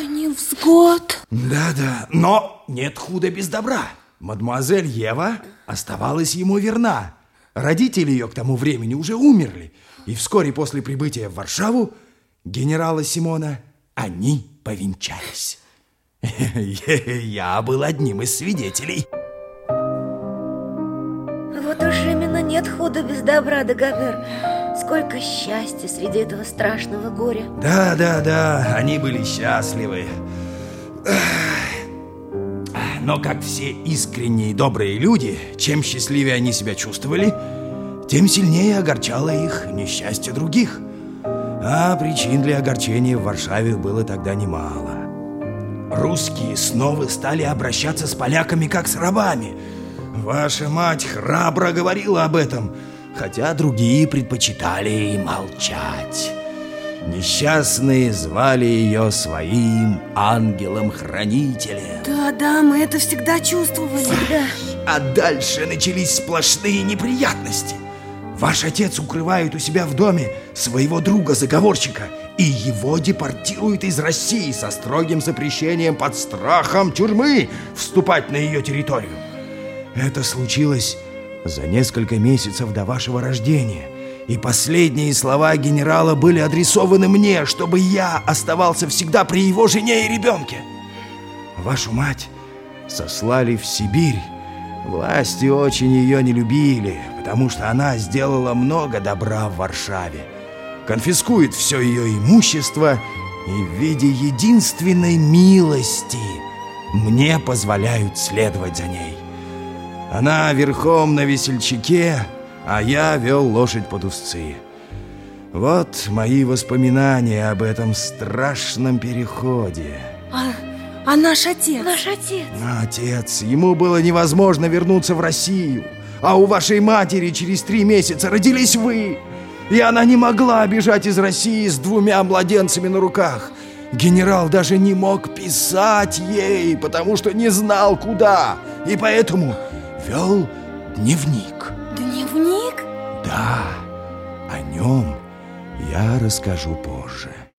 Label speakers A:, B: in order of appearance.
A: Ох, невзгод.
B: Да-да, но нет худа без добра. Мадемуазель Ева оставалась ему верна. Родители ее к тому времени уже умерли. И вскоре после прибытия в Варшаву генерала Симона они повенчались. Я был одним из свидетелей.
C: Вот уж именно нет худа без добра, Дагобер. Сколько счастья среди этого страшного горя.
B: Да, да, да, они были счастливы. Но как все искренние добрые люди, чем счастливее они себя чувствовали, тем сильнее огорчало их несчастье других. А причин для огорчения в Варшаве было тогда немало. Русские снова стали обращаться с поляками как с рабами. Ваша мать храбро говорила об этом, хотя другие предпочитали молчать. Несчастные звали ее своим ангелом-хранителем.
A: Да, да, мы это всегда чувствовали.
C: Всегда.
B: А дальше начались сплошные неприятности. Ваш отец укрывает у себя в доме своего друга-заговорщика, и его депортируют из России со строгим запрещением под страхом тюрьмы вступать на ее территорию. Это случилось за несколько месяцев до вашего рождения, и последние слова генерала были адресованы мне, чтобы я оставался всегда при его жене и ребенке. Вашу мать сослали в Сибирь. Власти очень ее не любили, потому что она сделала много добра в Варшаве. Конфискует все ее имущество и в виде единственной милости мне позволяют следовать за ней. Она верхом на весельчаке, а я вел лошадь под узцы. Вот мои воспоминания об этом страшном переходе.
A: А, а наш отец?
C: Наш отец.
B: Отец, ему было невозможно вернуться в Россию. А у вашей матери через три месяца родились вы. И она не могла бежать из России с двумя младенцами на руках. Генерал даже не мог писать ей, потому что не знал, куда. И поэтому вел дневник.
A: Дневник?
B: Да, о нем я расскажу позже.